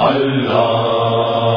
اللہ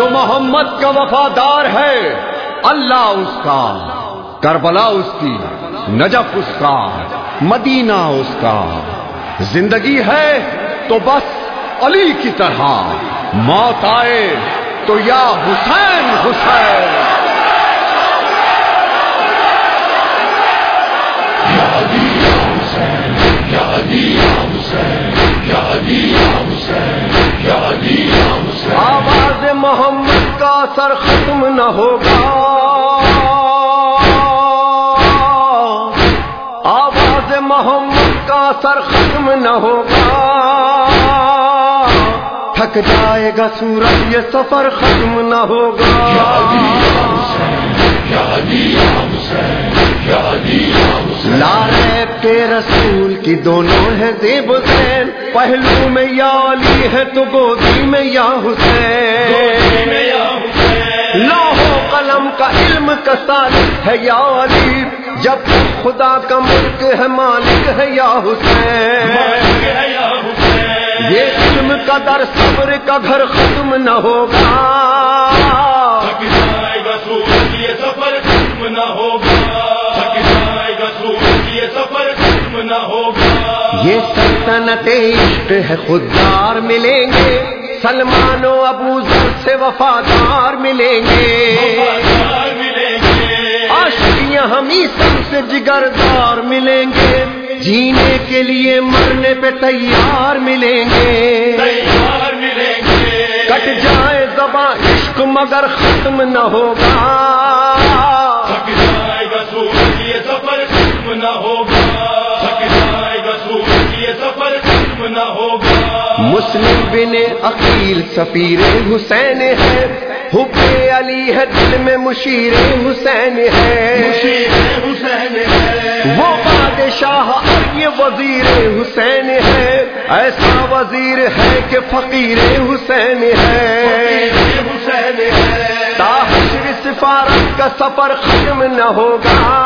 جو محمد کا وفادار ہے، اللہ اس کا، کربلا اس کی، نجف اس کا، مدینہ اس کا۔ زندگی ہے تو بس علی کی طرح، موت آئے تو یا حسین حسین۔ آواز محمد کا اثر ختم نہ ہوگا۔ آواز محمد کا اثر ختم نہ ہوگا۔ تھک جائے گا سورج یہ سفر ختم نہ ہوگا۔ لارے کے رسول کی دونوں ہے زیب حسین پہلو میں یا علی ہے تو گودی میں یا حسین۔ لاہو قلم کا علم کا سالک ہے یا علی۔ جب خدا کا ملک ہے مالک ہے یا حسین۔ یہ علم کا در صبر کا گھر ختم نہ ہوگا۔ یہ سلطنت عشق ہے خوددار ملیں گے۔ سلمان و ابو ذر سے وفادار ملیں گے۔ آشیاں ہمیں سب سے جگردار ملیں گے۔ جینے کے لیے مرنے پہ تیار ملیں گے۔ کٹ جائے زباں عشق مگر ختم نہ ہوگا۔ مسلم بن عقیل سفیر حسین ہے۔ حب علی ہے دل میں مشیر حسین ہے۔ وہ بادشاہ اور یہ وزیر حسین ہے۔ ایسا وزیر ہے کہ فقیر حسین ہے۔ تاحشر سفارت کا سفر ختم نہ ہوگا۔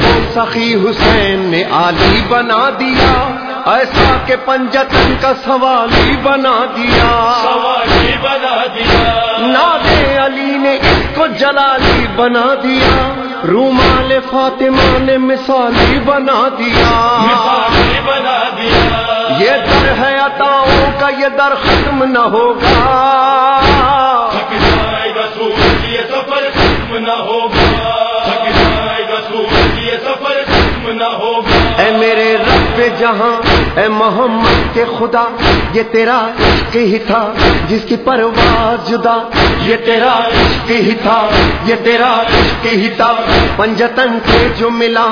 کو سخی حسین نے علی بنا دیا ایسا کہ پنجتن کا سوالی بنا دیا۔ ناد علی نے اس کو جلالی بنا دیا۔ رومال فاطمہ نے مثالی بنا دیا۔ یہ در ہے عطاؤں کا یہ در ختم نہ ہوگا۔ اے میرے رب جہاں، اے محمد کے خدا، یہ تیرا عشق ہی تھا جس کی پرواز جدا۔ یہ تیرا عشق ہی تھا، یہ تیرا عشق ہی تھا۔ پنجتن کے جو ملا،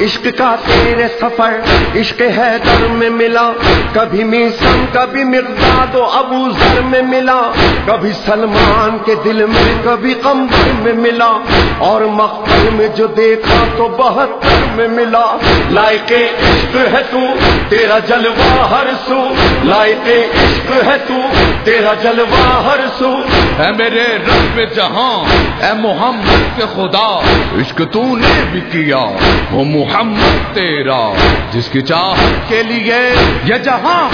عشق کا تیرے سفر، عشق ہے در میں ملا۔ کبھی میسم، کبھی مقداد و ابو ذر میں ملا۔ کبھی سلمان کے دل میں، کبھی قمبر میں ملا اور مقبل میں جو دیکھا تو بہتر میں ملا۔ لائق عشق ہے تو تیرا جلوہ ہر سو۔ لائق عشق ہے تو تیرا جلوہ ہر سو۔ اے میرے رب جہاں، اے محمد کے خدا، عشق تو نے بھی کیا، وہ محمد تیرا۔ جس کی چاہت کے لیے یہ جہاں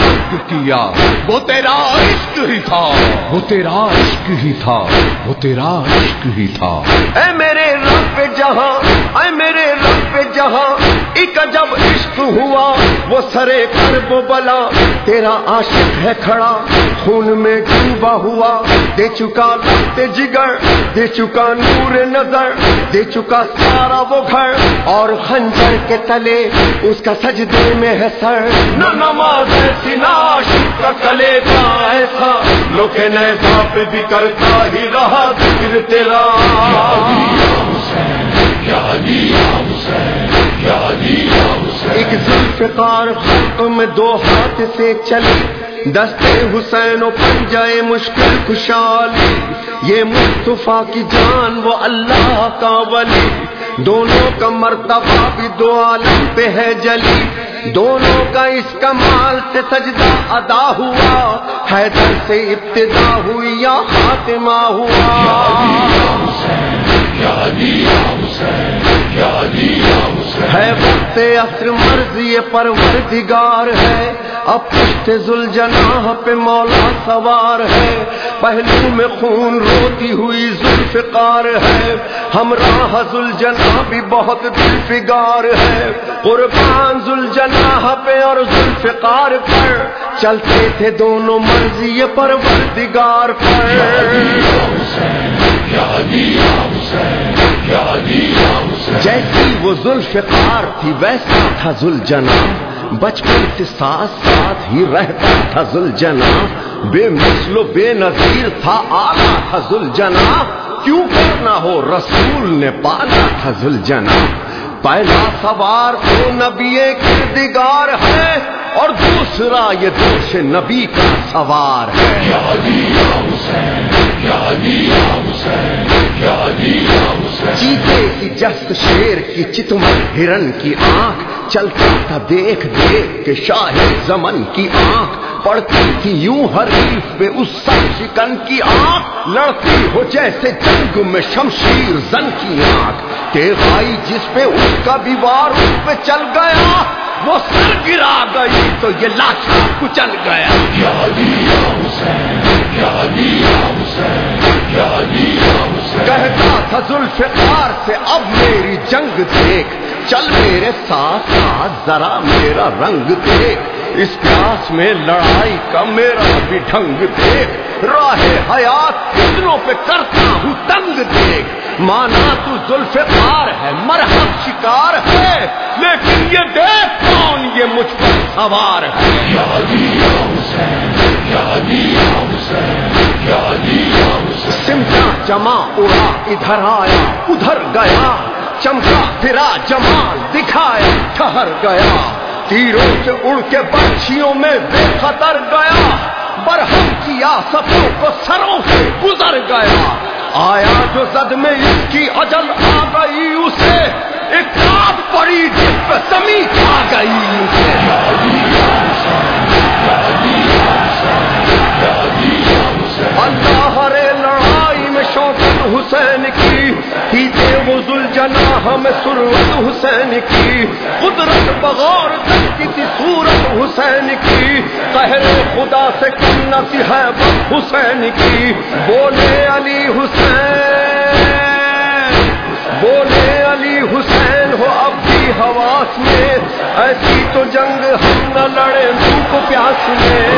کیا، وہ تیرا عشق ہی تھا۔ وہ تیرا تیرا عشق ہی تھا وہ تیرا عشق ہی تھا۔ اے میرے رب جہاں، اے میرے رب جہاں، ایک جب عشق ہوا، وہ سرے کرب بلا، تیرا عاشق ہے کھڑا، خون میں ڈوبا ہوا، دے چکا لخت جگر، دے چکا نور نظر، دے چکا سارا وہ گھر، اور خنجر کے تلے، اس کا سجدے میں ہے سر۔ نہ نماز ایسی نہ عاشق کا کلے کا ایسا لوگ نئے باپ بھی کرتا ہی رہا، ذکر تیرا۔ ذوالفقار خلق میں دو ہاتھ سے چلی دستے حسین و پنجائے مشکل خوشحالی۔ یہ مصطفیٰ کی جان، وہ اللہ کا ولی۔ دونوں کا مرتبہ بھی دو عالم پہ ہے جلی۔ دونوں کا اس کمال سے سجدہ ادا ہوا۔ حیدر سے ابتدا ہوئی یا خاتمہ ہوا۔ یا علی یا حسین، یا علی یا حسین۔ ہے وقت اثر مرض یہ پروردگار ہے۔ اب پشت زلجناح پہ مولا سوار ہے۔ پہلو میں خون روتی ہوئی ذوالفقار ہے۔ ہمراہ زلجناح بھی بہت دل فگار ہے۔ قربان زلجناح پہ اور ذوالفقار پر چلتے تھے دونوں مرضی یہ پروردگار پر۔ جیسی وہ ذوالفقار تھی، ویسا تھا ذوالجنا۔ بچپن سے ساتھ ساتھ ہی رہتا تھا ذوالجنا۔ بے مثل و بے نظیر تھا آلہ تھا ذوالجنا۔ کیوں کرنا ہو، رسول نے پالا تھا ذوالجنا۔ پہلا سوار تو نبی کردگار ہے۔ دوسرا یہ دوش نبی کا سوار ہے۔ چیتے کی جست شیر کی چتمر ہرن کی آنکھ چلتا تھا دیکھ دیکھ کے شاہ زمن کی آنکھ۔ پڑتی تھی یوں ہر ریف پہ اس سب شکن کی آنکھ۔ لڑتی ہو جیسے جنگ میں شمشیر زن کی آنکھ۔ تیغائی جس پہ اس کا بھی وار اس پہ چل گیا۔ وہ سر گرا گئی تو یہ لاچا کچل گیا۔ کہتا تھا ذوالفقار سے اب میری جنگ دیکھ چل میرے ساتھ ساتھ ذرا میرا رنگ دیکھ۔ اس پیاس میں لڑائی کا میرا بھی ڈھنگ دیکھ راہ حیات کتنوں پہ کرتا ہوں تنگ دیکھ۔ مانا تو ذوالفقار ہے مرحب شکار ہے لیکن یہ دیکھ کون یہ مجھ پر سوار ہے۔ سمجھا جمع اڑا ادھر آیا ادھر گیا چمکا پھرا جمال دکھایا ٹھہر گیا۔ تیروں سے اڑ کے پچھیوں میں بے خطر گیا، برہم کیا سفوں کو سروں سے گزر گیا۔ آیا جو زد میں اس کی اجل قہر خدا سے کم ہے حسین کی۔ بولے علی حسین، بولے علی حسین ہو اب بھی حواس میں۔ ایسی تو جنگ ہم نہ لڑے بھوک پیاس میں۔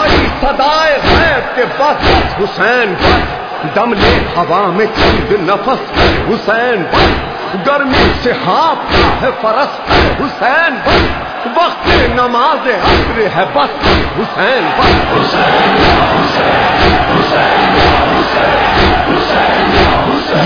آئی سدائے غیب کے بس، حسین بس۔ دم لے ہوا میں چند نفس۔ حسین بس۔ گرمی سے ہاپتا ہے فرس حسین بس وقت نماز عصر ہے بس۔ حسین بس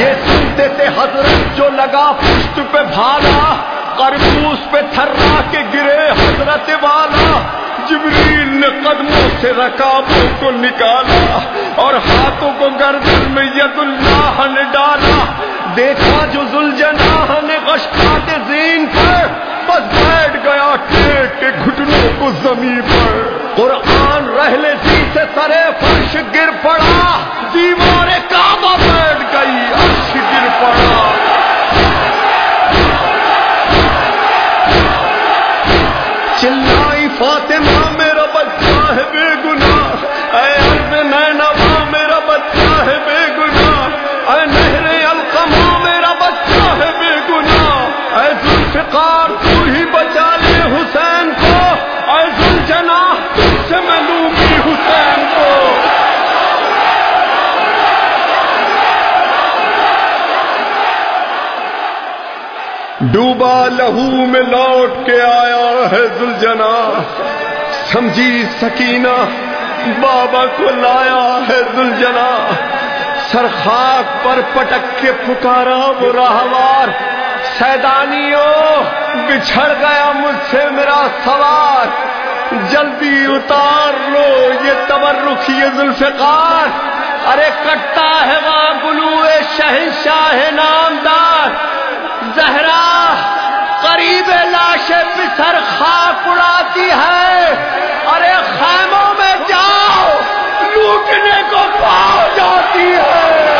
یہ سنتے تھے حضرت جو لگا پشت پہ بھالا۔ کربوس پہ تھرا کے گرے حضرت والا۔ جبریل نے قدموں سے رکابوں کو نکالا اور ہاتھوں کو گردن میں ید اللہ نے ڈالا۔ دیکھا جو زلجناح نے غشقات زین پر، بس بیٹھ گیا ٹیٹ کے گھٹنوں کو زمین پر۔ قرآن رہلے جی سے سرے فرش گر پڑا، دیوار کعبہ بیٹھ گئی، عرش گر پڑا۔ چلائی فاطمہ میرا زبا لہو میں لوٹ کے آیا ہے زلجنا۔ سمجھی سکینہ، بابا کو لایا ہے زلجنا۔ سر خاک پر پٹک کے پکارا وہ راہوار۔ سیدانیوں بچھڑ گیا مجھ سے میرا سوار۔ جلدی اتار لو یہ تبرک، یہ ذوالفقار۔ ارے کٹتا ہے وہاں گلو شہنشاہ نامدار۔ زہرا قریب لاش پسر خاک اڑاتی ہے۔ ارے خیموں میں جاؤ، لوٹنے کو پاؤ جاتی ہے۔